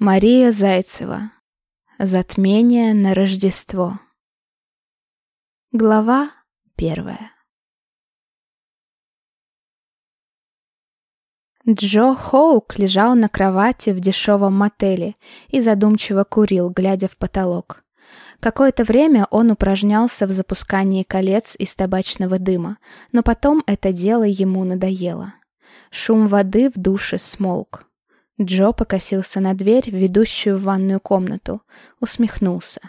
Мария Зайцева. Затмение на Рождество. Глава первая. Джо Хоук лежал на кровати в дешевом мотеле и задумчиво курил, глядя в потолок. Какое-то время он упражнялся в запускании колец из табачного дыма, но потом это дело ему надоело. Шум воды в душе смолк. Джо покосился на дверь, ведущую в ванную комнату, усмехнулся.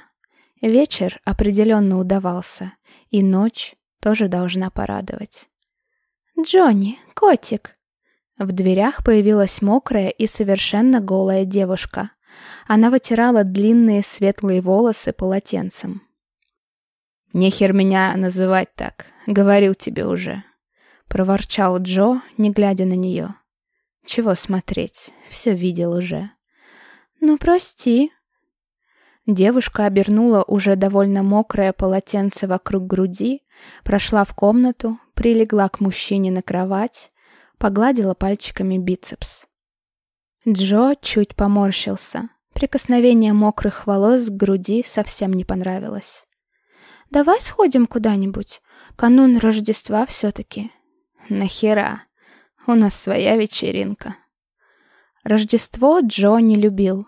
Вечер определенно удавался, и ночь тоже должна порадовать. «Джонни, котик!» В дверях появилась мокрая и совершенно голая девушка. Она вытирала длинные светлые волосы полотенцем. «Нехер меня называть так, говорил тебе уже», — проворчал Джо, не глядя на нее. Чего смотреть, все видел уже. «Ну, прости». Девушка обернула уже довольно мокрое полотенце вокруг груди, прошла в комнату, прилегла к мужчине на кровать, погладила пальчиками бицепс. Джо чуть поморщился. Прикосновение мокрых волос к груди совсем не понравилось. «Давай сходим куда-нибудь. Канун Рождества все-таки». «Нахера?» У нас своя вечеринка. Рождество Джо не любил.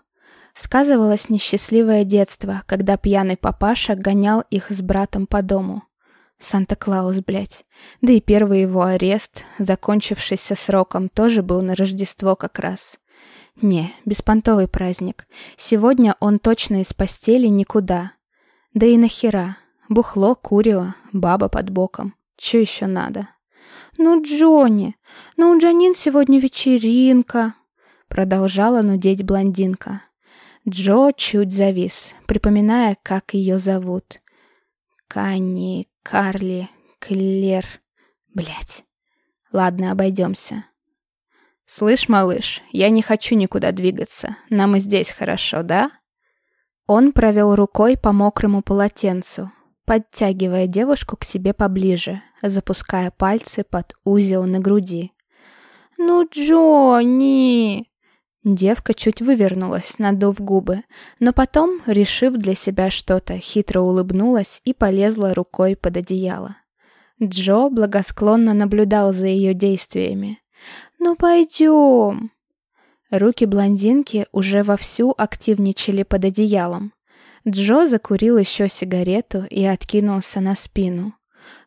Сказывалось несчастливое детство, когда пьяный папаша гонял их с братом по дому. Санта-Клаус, блядь. Да и первый его арест, закончившийся сроком, тоже был на Рождество как раз. Не, беспонтовый праздник. Сегодня он точно из постели никуда. Да и нахера. Бухло, курево, баба под боком. Че еще надо? «Ну, Джонни, ну у Джанин сегодня вечеринка», — продолжала нудеть блондинка. Джо чуть завис, припоминая, как ее зовут. Канни, Карли, Клер... Блять. Ладно, обойдемся. «Слышь, малыш, я не хочу никуда двигаться. Нам и здесь хорошо, да?» Он провел рукой по мокрому полотенцу, подтягивая девушку к себе поближе, запуская пальцы под узел на груди. «Ну, Джонни!» Девка чуть вывернулась, надув губы, но потом, решив для себя что-то, хитро улыбнулась и полезла рукой под одеяло. Джо благосклонно наблюдал за ее действиями. «Ну, пойдем!» Руки блондинки уже вовсю активничали под одеялом. Джо закурил еще сигарету и откинулся на спину.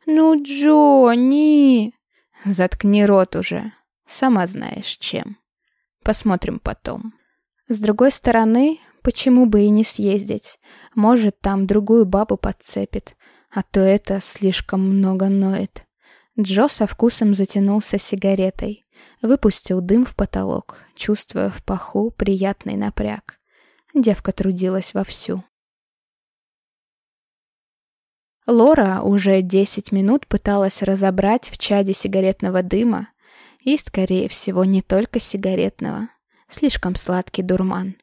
«Ну, Джонни!» «Заткни рот уже. Сама знаешь, чем. Посмотрим потом». С другой стороны, почему бы и не съездить? Может, там другую бабу подцепит, а то это слишком много ноет. Джо со вкусом затянулся сигаретой, выпустил дым в потолок, чувствуя в паху приятный напряг. Девка трудилась вовсю. Лора уже 10 минут пыталась разобрать в чаде сигаретного дыма, и, скорее всего, не только сигаретного. Слишком сладкий дурман.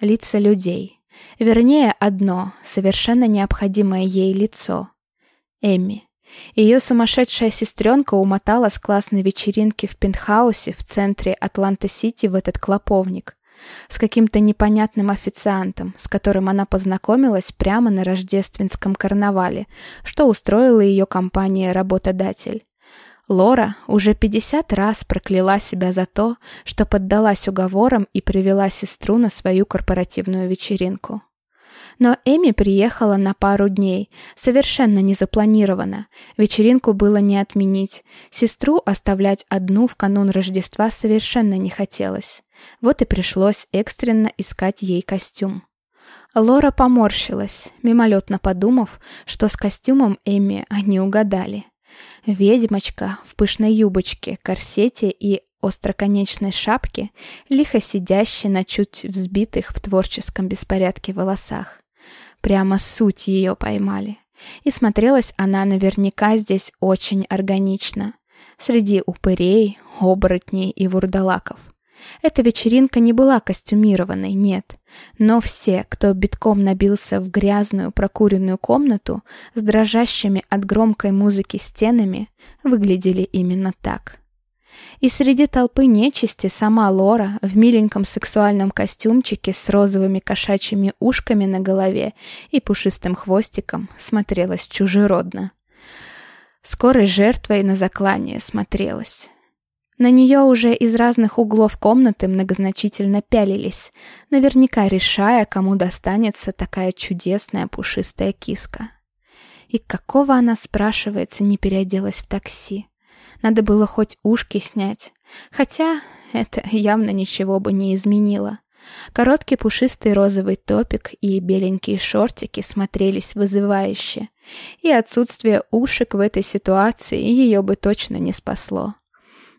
Лица людей. Вернее, одно, совершенно необходимое ей лицо. Эмми. Ее сумасшедшая сестренка умотала с классной вечеринки в пентхаусе в центре Атланта-Сити в этот клоповник с каким-то непонятным официантом, с которым она познакомилась прямо на рождественском карнавале, что устроила ее компания-работодатель. Лора уже 50 раз прокляла себя за то, что поддалась уговорам и привела сестру на свою корпоративную вечеринку. Но Эми приехала на пару дней, совершенно незапланированно. Вечеринку было не отменить. Сестру оставлять одну в канун Рождества совершенно не хотелось. Вот и пришлось экстренно искать ей костюм. Лора поморщилась, мимолетно подумав, что с костюмом Эми они угадали. Ведьмочка в пышной юбочке, корсете и остроконечной шапке, лихо сидящей на чуть взбитых в творческом беспорядке волосах. Прямо суть ее поймали. И смотрелась она наверняка здесь очень органично. Среди упырей, оборотней и вурдалаков. Эта вечеринка не была костюмированной, нет. Но все, кто битком набился в грязную прокуренную комнату с дрожащими от громкой музыки стенами, выглядели именно так. И среди толпы нечисти сама Лора в миленьком сексуальном костюмчике с розовыми кошачьими ушками на голове и пушистым хвостиком смотрелась чужеродно. Скорой жертвой на заклание смотрелась. На нее уже из разных углов комнаты многозначительно пялились, наверняка решая, кому достанется такая чудесная пушистая киска. И какого она, спрашивается, не переоделась в такси? Надо было хоть ушки снять. Хотя это явно ничего бы не изменило. Короткий пушистый розовый топик и беленькие шортики смотрелись вызывающе. И отсутствие ушек в этой ситуации ее бы точно не спасло.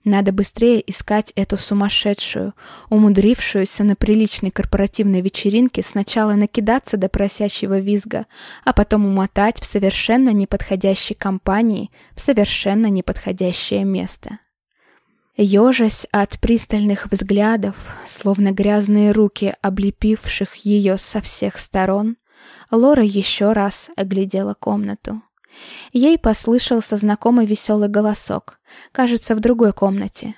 Надо быстрее искать эту сумасшедшую, умудрившуюся на приличной корпоративной вечеринке сначала накидаться до просящего визга, а потом умотать в совершенно неподходящей компании в совершенно неподходящее место. Ежась от пристальных взглядов, словно грязные руки, облепивших ее со всех сторон, Лора еще раз оглядела комнату. Ей послышался знакомый веселый голосок, кажется, в другой комнате.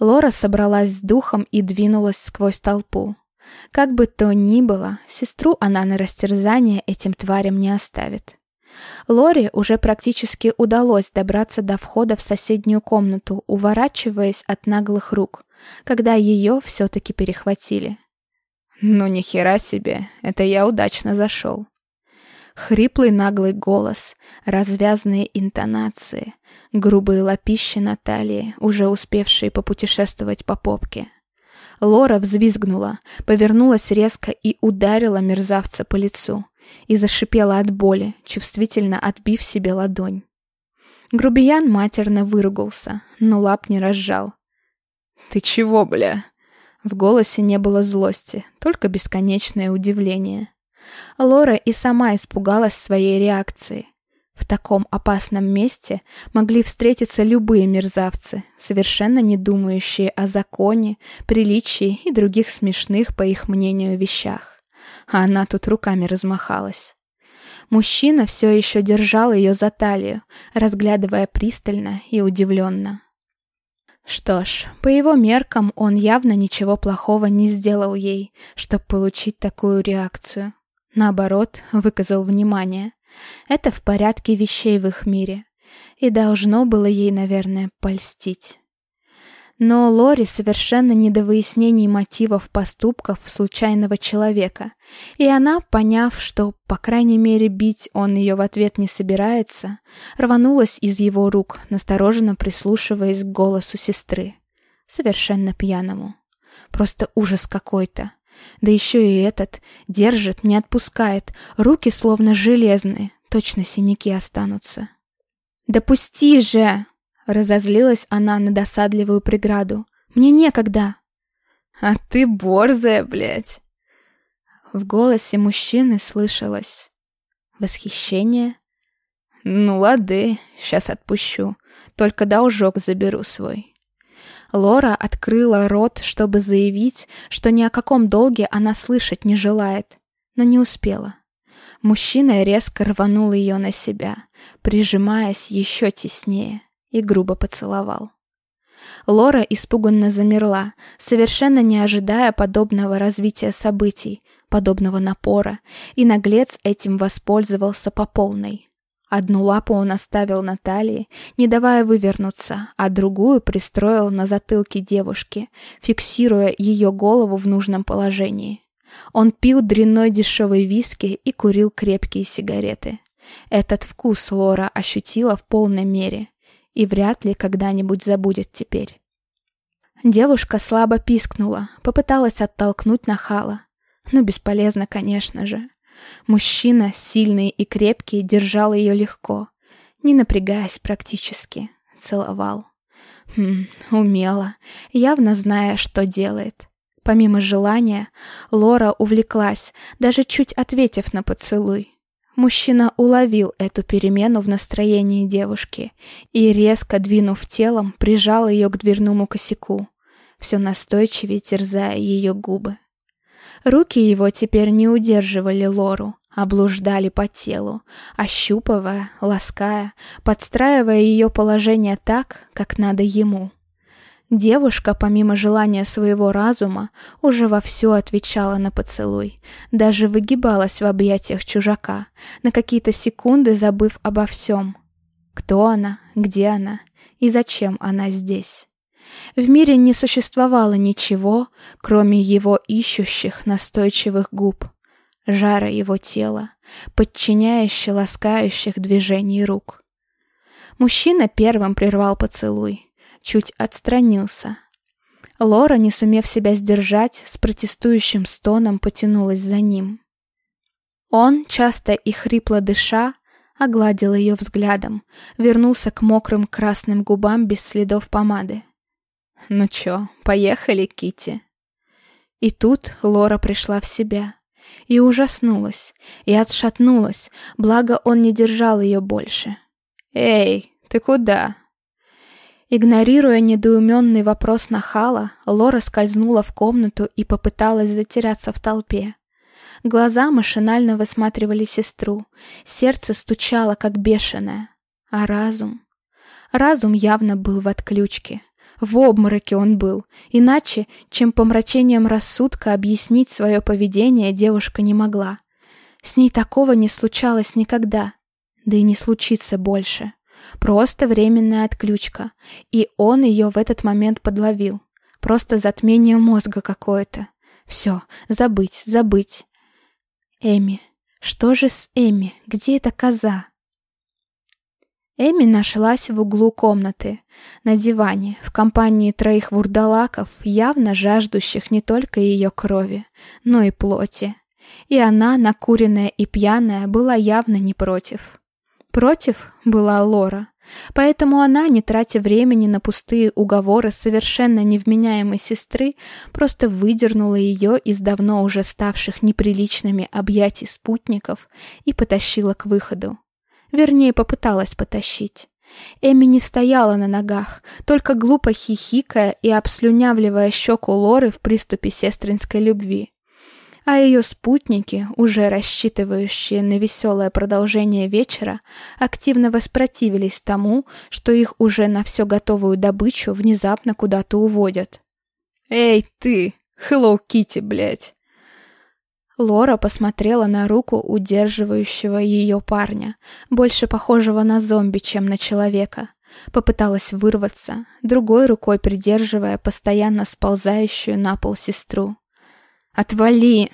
Лора собралась с духом и двинулась сквозь толпу. Как бы то ни было, сестру она на растерзание этим тварям не оставит. Лоре уже практически удалось добраться до входа в соседнюю комнату, уворачиваясь от наглых рук, когда ее все-таки перехватили. «Ну ни хера себе, это я удачно зашел. Хриплый наглый голос, развязные интонации, грубые лапищи на талии, уже успевшие попутешествовать по попке. Лора взвизгнула, повернулась резко и ударила мерзавца по лицу. И зашипела от боли, чувствительно отбив себе ладонь. Грубиян матерно выругался, но лап не разжал. «Ты чего, бля?» В голосе не было злости, только бесконечное удивление. Лора и сама испугалась своей реакции. В таком опасном месте могли встретиться любые мерзавцы, совершенно не думающие о законе, приличии и других смешных, по их мнению, вещах. А она тут руками размахалась. Мужчина все еще держал ее за талию, разглядывая пристально и удивленно. Что ж, по его меркам он явно ничего плохого не сделал ей, чтобы получить такую реакцию. Наоборот, выказал внимание. Это в порядке вещей в их мире. И должно было ей, наверное, польстить. Но Лори совершенно не до выяснений мотивов поступков случайного человека, и она, поняв, что, по крайней мере, бить он ее в ответ не собирается, рванулась из его рук, настороженно прислушиваясь к голосу сестры. Совершенно пьяному. Просто ужас какой-то. Да еще и этот держит, не отпускает, руки словно железные, точно синяки останутся. «Допусти же!» — разозлилась она на досадливую преграду. «Мне некогда!» «А ты борзая, блядь!» В голосе мужчины слышалось восхищение. «Ну лады, сейчас отпущу, только должок заберу свой». Лора открыла рот, чтобы заявить, что ни о каком долге она слышать не желает, но не успела. Мужчина резко рванул ее на себя, прижимаясь еще теснее, и грубо поцеловал. Лора испуганно замерла, совершенно не ожидая подобного развития событий, подобного напора, и наглец этим воспользовался по полной. Одну лапу он оставил на талии, не давая вывернуться, а другую пристроил на затылке девушки, фиксируя ее голову в нужном положении. Он пил дрянной дешевый виски и курил крепкие сигареты. Этот вкус Лора ощутила в полной мере и вряд ли когда-нибудь забудет теперь. Девушка слабо пискнула, попыталась оттолкнуть нахала. Ну, бесполезно, конечно же. Мужчина, сильный и крепкий, держал ее легко, не напрягаясь практически, целовал. Хм, умело, явно зная, что делает. Помимо желания, Лора увлеклась, даже чуть ответив на поцелуй. Мужчина уловил эту перемену в настроении девушки и, резко двинув телом, прижал ее к дверному косяку, все настойчивее терзая ее губы. Руки его теперь не удерживали Лору, а блуждали по телу, ощупывая, лаская, подстраивая ее положение так, как надо ему. Девушка, помимо желания своего разума, уже вовсю отвечала на поцелуй, даже выгибалась в объятиях чужака, на какие-то секунды забыв обо всем. Кто она, где она и зачем она здесь? В мире не существовало ничего, кроме его ищущих настойчивых губ, жара его тела, подчиняющих ласкающих движений рук. Мужчина первым прервал поцелуй, чуть отстранился. Лора, не сумев себя сдержать, с протестующим стоном потянулась за ним. Он, часто и хрипло дыша, огладил ее взглядом, вернулся к мокрым красным губам без следов помады. «Ну чё, поехали, Кити. И тут Лора пришла в себя и ужаснулась, и отшатнулась, благо он не держал ее больше. «Эй, ты куда?» Игнорируя недоуменный вопрос нахала, Лора скользнула в комнату и попыталась затеряться в толпе. Глаза машинально высматривали сестру, сердце стучало, как бешеное. А разум? Разум явно был в отключке. В обмороке он был, иначе, чем помрачением рассудка объяснить свое поведение девушка не могла. С ней такого не случалось никогда, да и не случится больше. Просто временная отключка. И он ее в этот момент подловил. Просто затмение мозга какое-то. Все, забыть, забыть. Эми. Что же с Эми? Где эта коза? Эми нашлась в углу комнаты, на диване, в компании троих вурдалаков, явно жаждущих не только ее крови, но и плоти. И она, накуренная и пьяная, была явно не против. Против была Лора. Поэтому она, не тратя времени на пустые уговоры совершенно невменяемой сестры, просто выдернула ее из давно уже ставших неприличными объятий спутников и потащила к выходу. Вернее, попыталась потащить. Эми не стояла на ногах, только глупо хихикая и обслюнявливая щеку Лоры в приступе сестринской любви а ее спутники, уже рассчитывающие на веселое продолжение вечера, активно воспротивились тому, что их уже на все готовую добычу внезапно куда-то уводят. «Эй, ты! Hello Kitty, блядь!» Лора посмотрела на руку удерживающего ее парня, больше похожего на зомби, чем на человека. Попыталась вырваться, другой рукой придерживая постоянно сползающую на пол сестру. «Отвали!»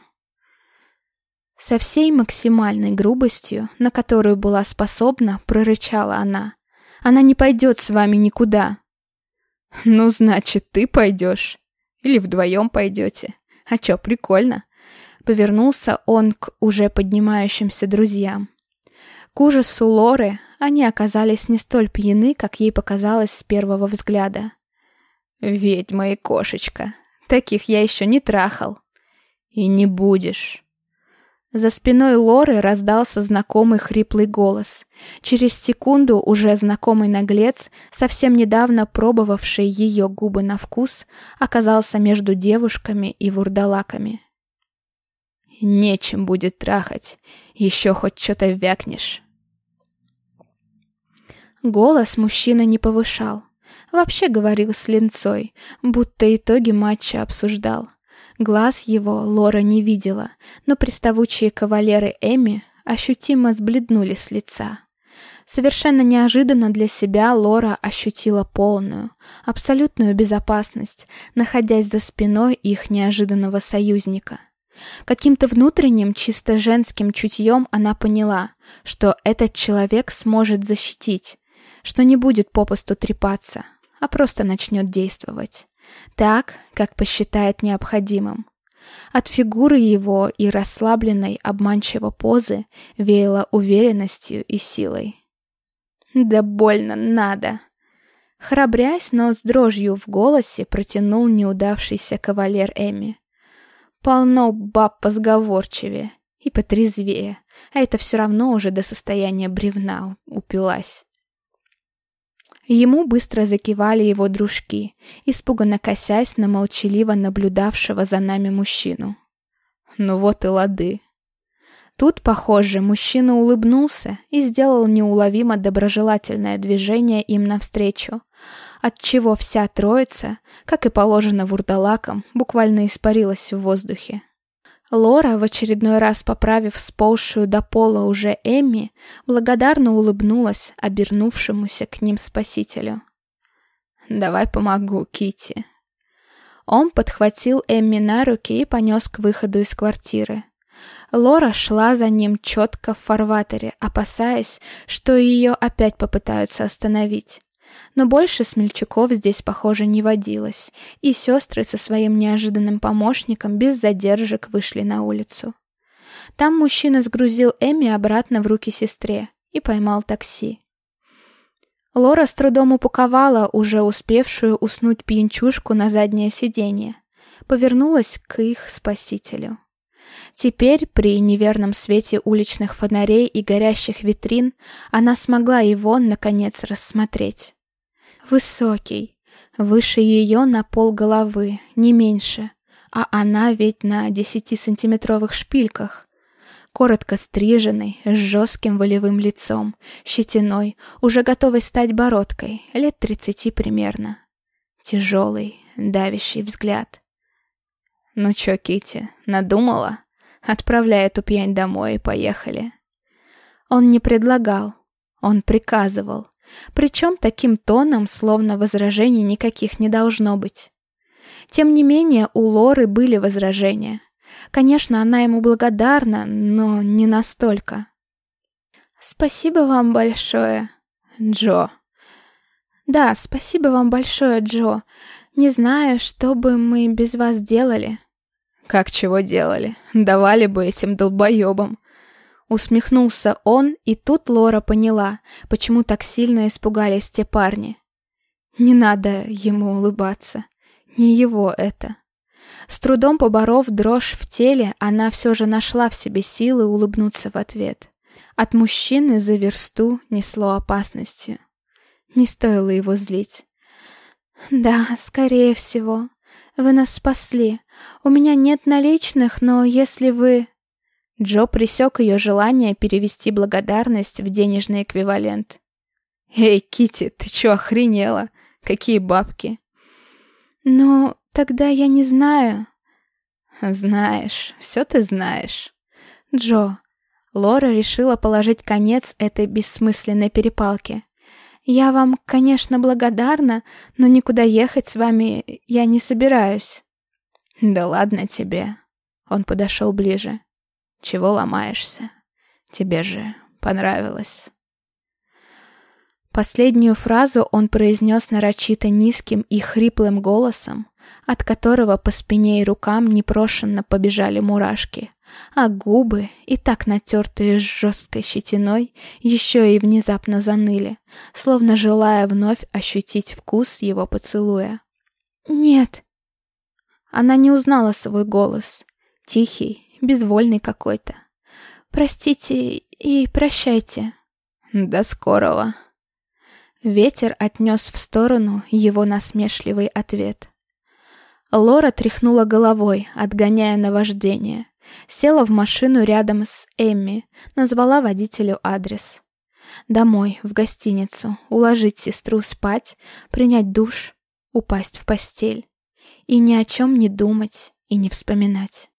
Со всей максимальной грубостью, на которую была способна, прорычала она. «Она не пойдет с вами никуда!» «Ну, значит, ты пойдешь. Или вдвоем пойдете. А чё, прикольно!» Повернулся он к уже поднимающимся друзьям. К ужасу Лоры они оказались не столь пьяны, как ей показалось с первого взгляда. «Ведьма и кошечка. Таких я еще не трахал», «И не будешь». За спиной Лоры раздался знакомый хриплый голос. Через секунду уже знакомый наглец, совсем недавно пробовавший ее губы на вкус, оказался между девушками и вурдалаками. «Нечем будет трахать, еще хоть что-то вякнешь». Голос мужчина не повышал. Вообще говорил с линцой, будто итоги матча обсуждал. Глаз его Лора не видела, но приставучие кавалеры Эми ощутимо сбледнули с лица. Совершенно неожиданно для себя Лора ощутила полную, абсолютную безопасность, находясь за спиной их неожиданного союзника. Каким-то внутренним, чисто женским чутьем она поняла, что этот человек сможет защитить, что не будет попусту трепаться, а просто начнет действовать. Так, как посчитает необходимым. От фигуры его и расслабленной обманчиво позы веяло уверенностью и силой. «Да больно надо!» Храбрясь, но с дрожью в голосе протянул неудавшийся кавалер Эми. Полно баб позговорчивее и потрезвее, а это все равно уже до состояния бревна упилась. Ему быстро закивали его дружки, испуганно косясь на молчаливо наблюдавшего за нами мужчину. Ну вот и лады. Тут, похоже, мужчина улыбнулся и сделал неуловимо доброжелательное движение им навстречу, отчего вся троица, как и положено вурдалакам, буквально испарилась в воздухе. Лора, в очередной раз поправив сползшую до пола уже Эмми, благодарно улыбнулась обернувшемуся к ним спасителю. «Давай помогу, Кити. Он подхватил Эмми на руки и понес к выходу из квартиры. Лора шла за ним четко в фарватере, опасаясь, что ее опять попытаются остановить. Но больше смельчаков здесь, похоже, не водилось, и сестры со своим неожиданным помощником без задержек вышли на улицу. Там мужчина сгрузил Эми обратно в руки сестре и поймал такси. Лора с трудом упаковала уже успевшую уснуть пьянчушку на заднее сиденье, повернулась к их спасителю. Теперь, при неверном свете уличных фонарей и горящих витрин, она смогла его, наконец, рассмотреть. Высокий, выше ее на пол головы, не меньше, а она ведь на десятисантиметровых шпильках. Коротко стриженный, с жестким волевым лицом, щетиной, уже готовой стать бородкой, лет тридцати примерно. Тяжелый, давящий взгляд. «Ну чё, Кити, надумала? Отправляй эту пьянь домой и поехали». Он не предлагал, он приказывал, причем таким тоном, словно возражений никаких не должно быть. Тем не менее, у Лоры были возражения. Конечно, она ему благодарна, но не настолько. «Спасибо вам большое, Джо». «Да, спасибо вам большое, Джо. Не знаю, что бы мы без вас делали». «Как чего делали? Давали бы этим долбоебам. Усмехнулся он, и тут Лора поняла, почему так сильно испугались те парни. Не надо ему улыбаться. Не его это. С трудом поборов дрожь в теле, она все же нашла в себе силы улыбнуться в ответ. От мужчины за версту несло опасностью. Не стоило его злить. «Да, скорее всего. Вы нас спасли. У меня нет наличных, но если вы...» Джо пресек ее желание перевести благодарность в денежный эквивалент. «Эй, Кити, ты чё, охренела? Какие бабки?» «Ну, тогда я не знаю». «Знаешь, все ты знаешь». «Джо». Лора решила положить конец этой бессмысленной перепалке. «Я вам, конечно, благодарна, но никуда ехать с вами я не собираюсь». «Да ладно тебе». Он подошел ближе. Чего ломаешься? Тебе же понравилось. Последнюю фразу он произнес нарочито низким и хриплым голосом, от которого по спине и рукам непрошенно побежали мурашки, а губы, и так натертые с жесткой щетиной, еще и внезапно заныли, словно желая вновь ощутить вкус его поцелуя. «Нет!» Она не узнала свой голос, тихий, безвольный какой-то. Простите и прощайте. До скорого. Ветер отнес в сторону его насмешливый ответ. Лора тряхнула головой, отгоняя наваждение. Села в машину рядом с Эмми, назвала водителю адрес. Домой, в гостиницу, уложить сестру спать, принять душ, упасть в постель. И ни о чем не думать и не вспоминать.